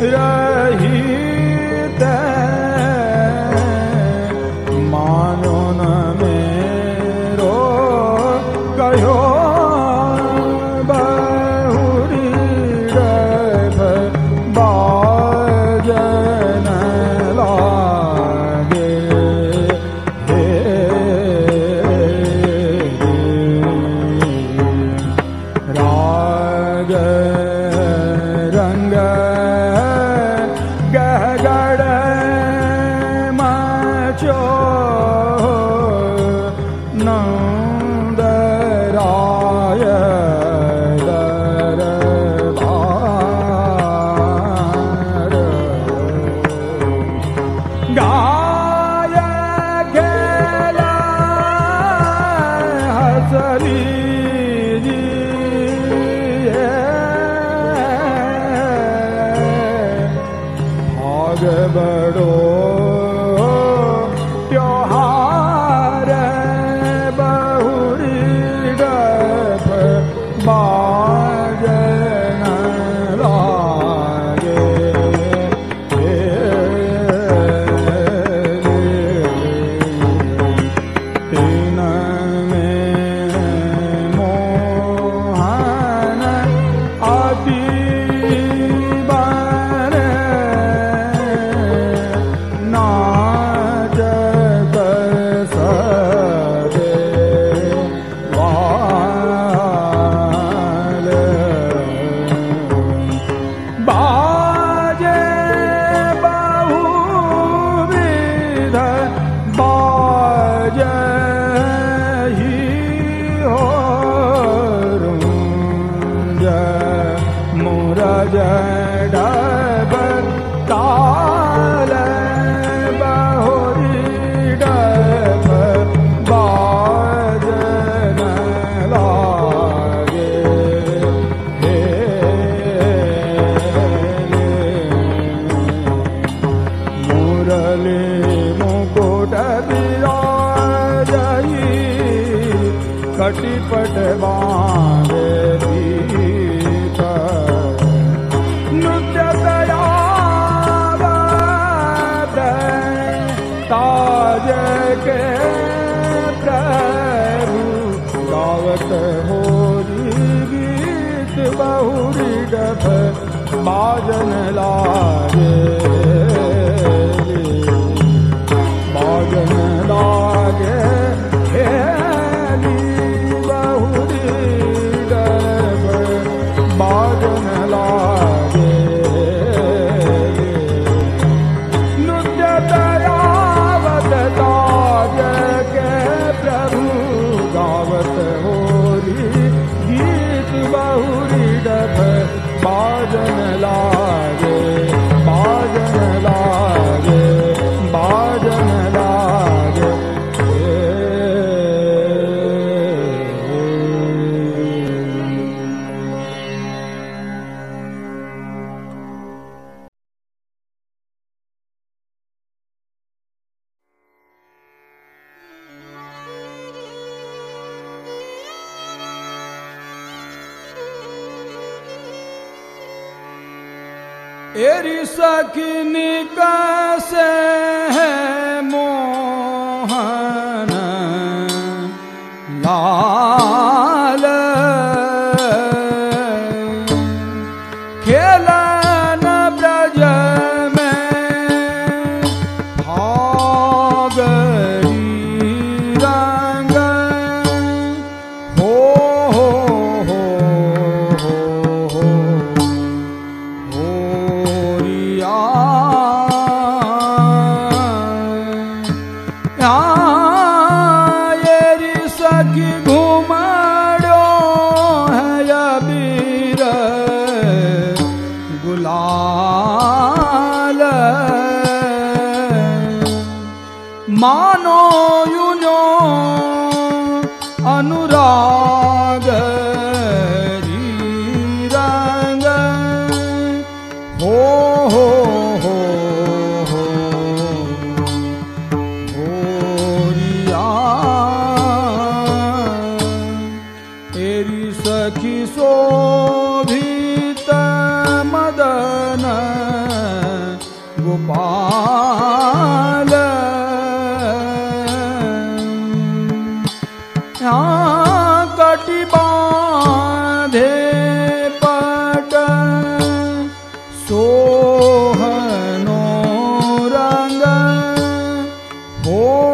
रही ಆಗಬಡೋ all. Oh.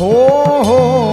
哦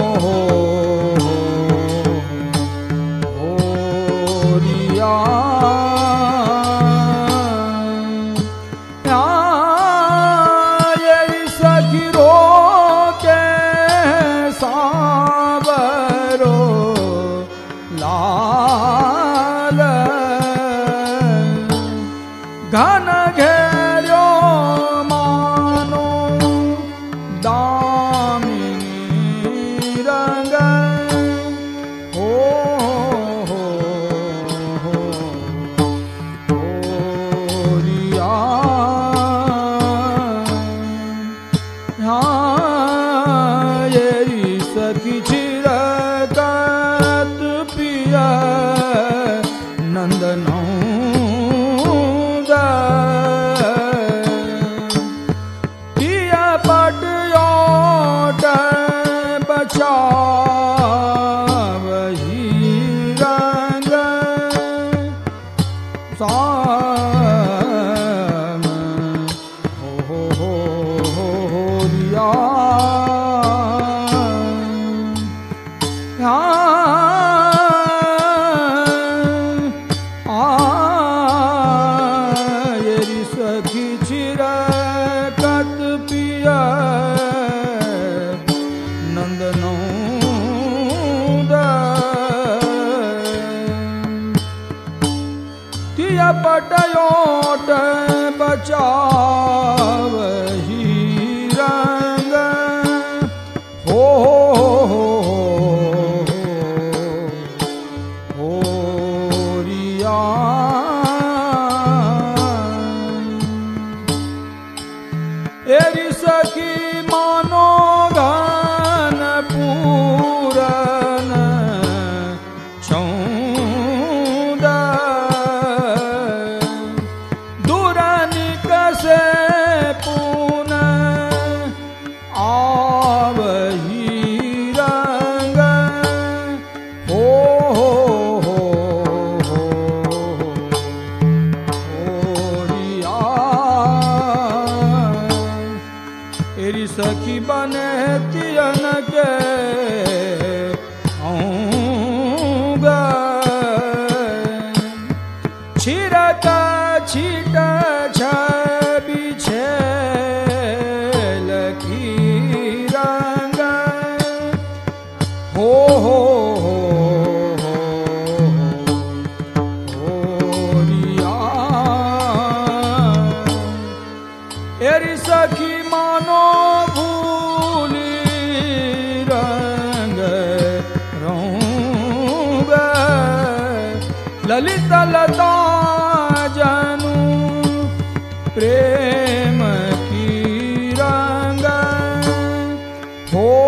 Oh.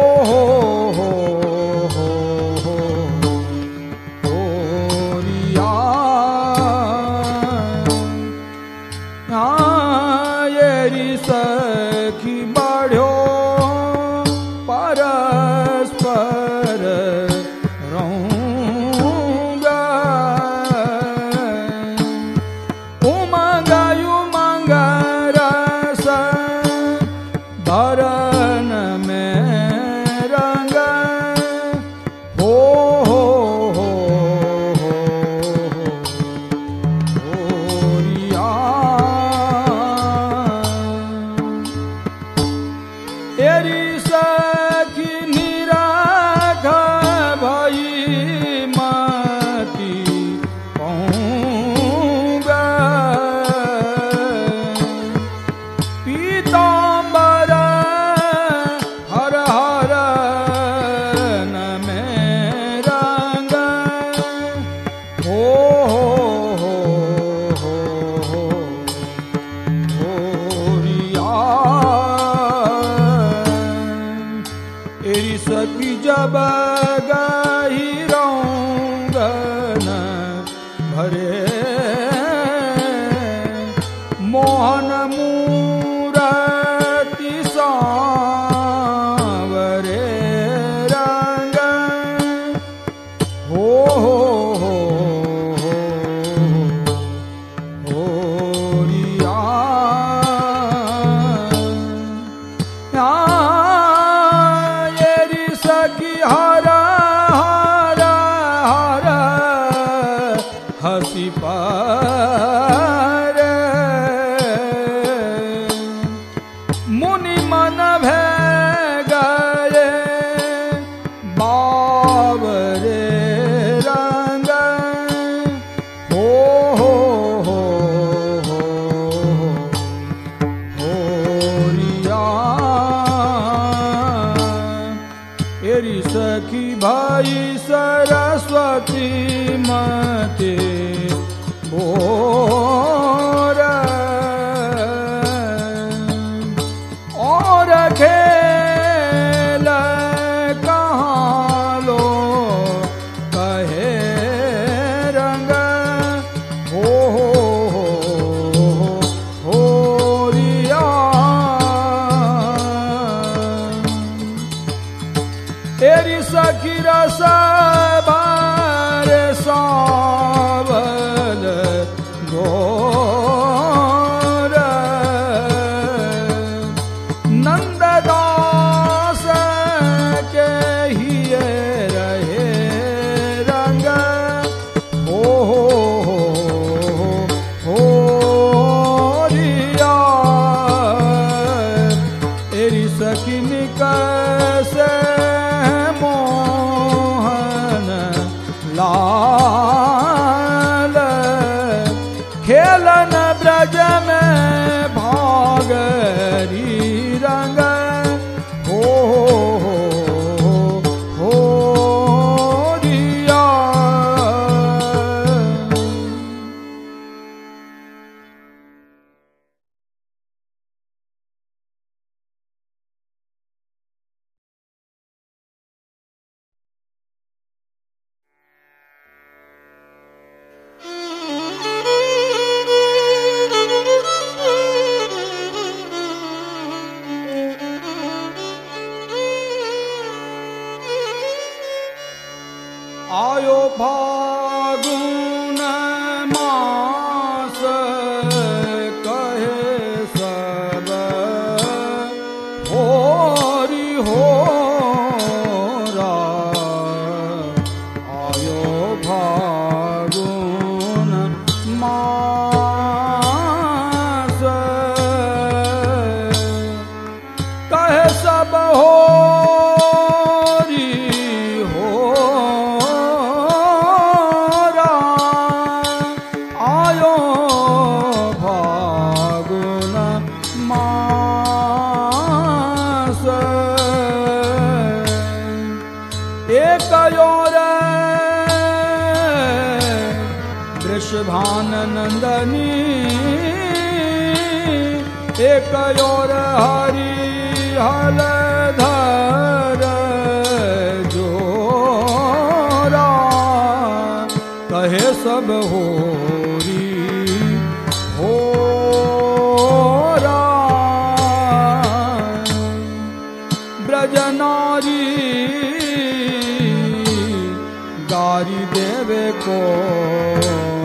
Oh.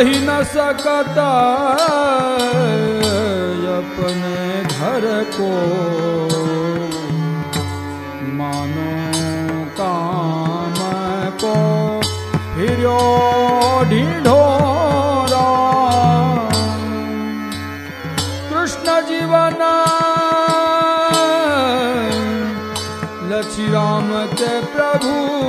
रही न सकता अपने घर को। मानो काम को फिर ढीढ़ो कृष्ण जीवन राम के प्रभु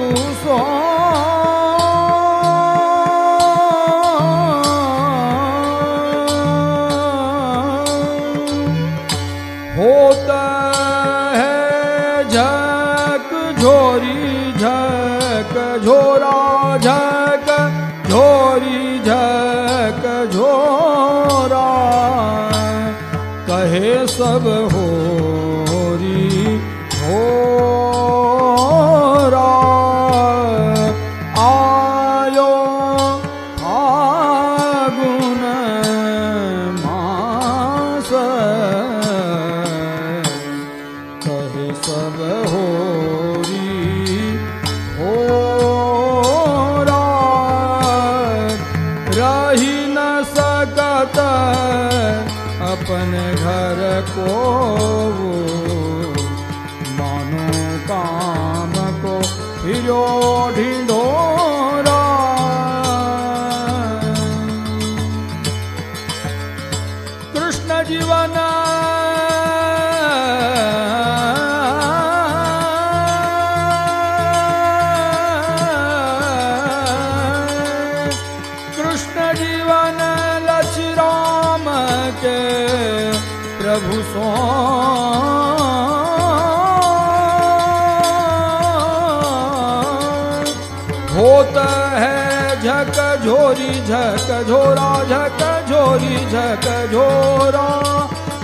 झोरी झक झोरा झक झोरी झक झोरा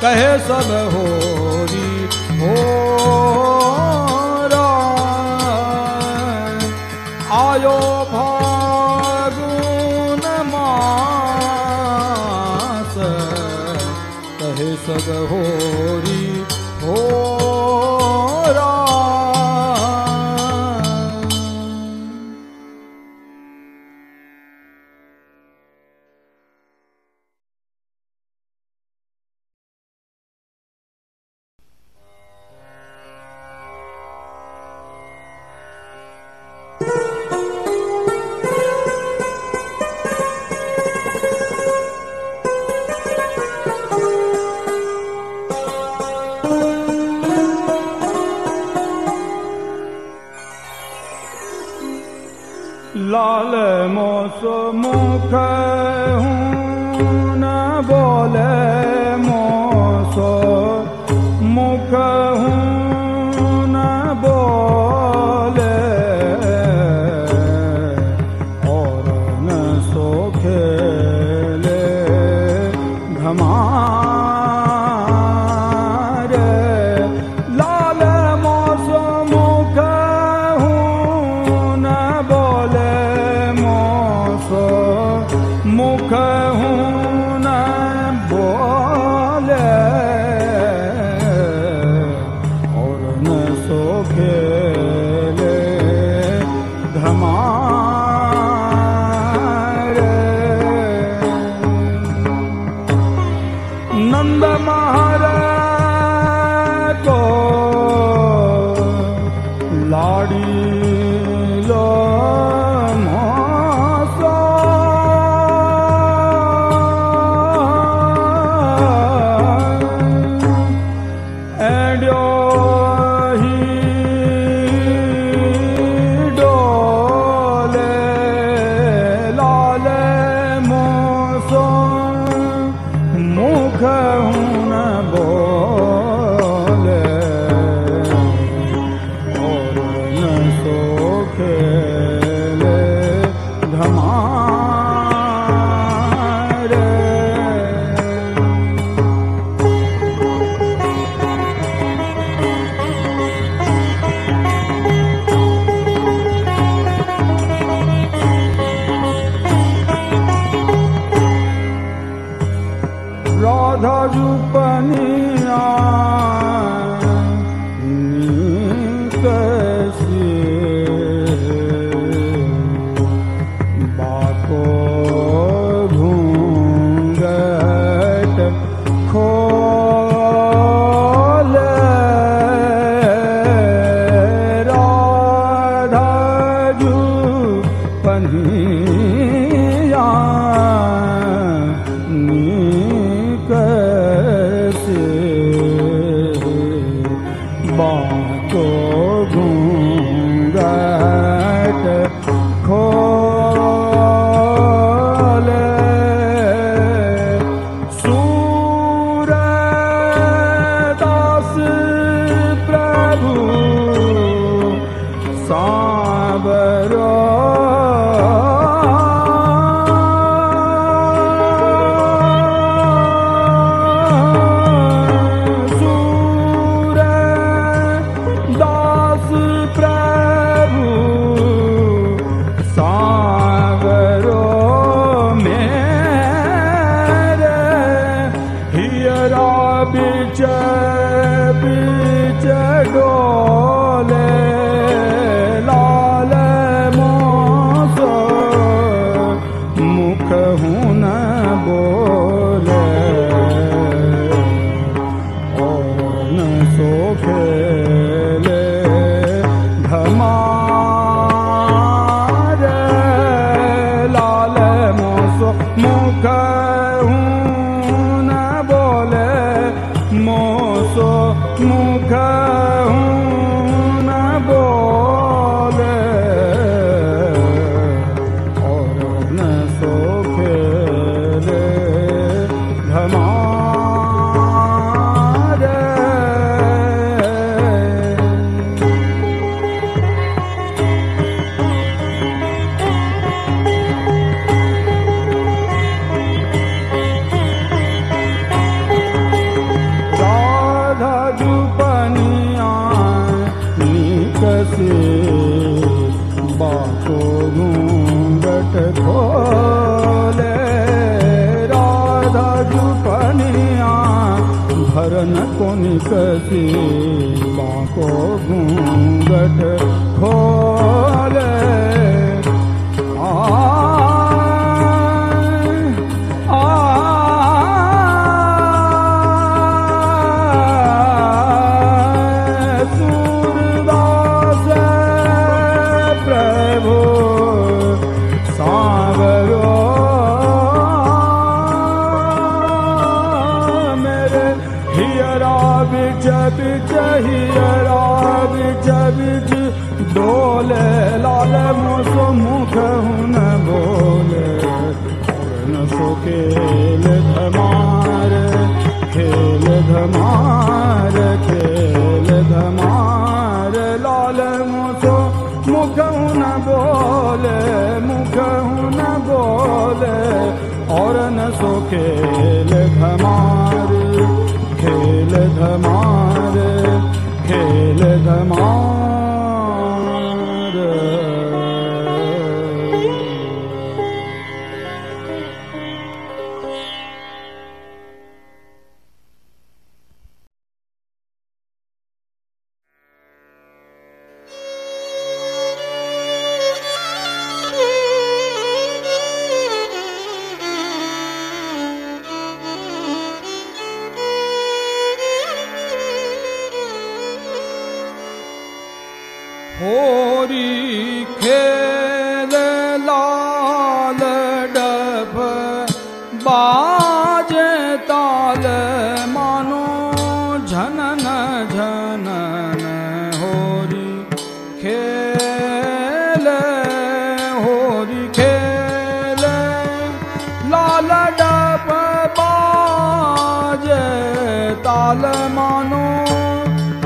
कहे सब होरी हो आयो फागुन मास कहे सब सकहो more. Pride.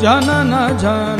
जनन जनन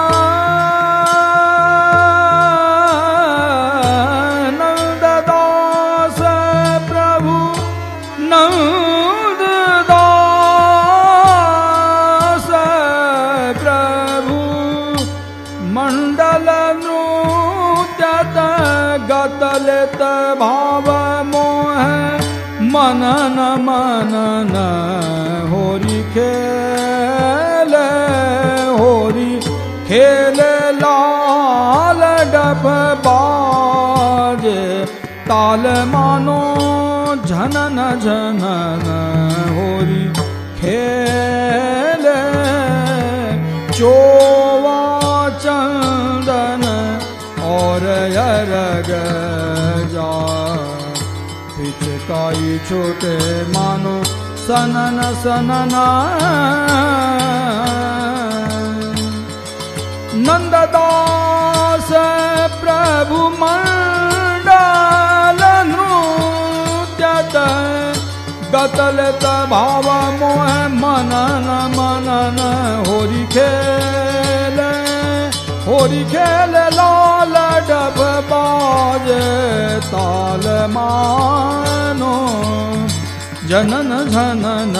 मानो झनन झनन होरी खेल। चोवा चंदन और यरग जा। पिचकाई छोटे मानो सनन सनना। नंददास प्रभु मंडल नृत्यत गतलत भाव मोह मनन मनन होरी खेल होरी खेल लाल डब बाज ताल मानो, जनन झनन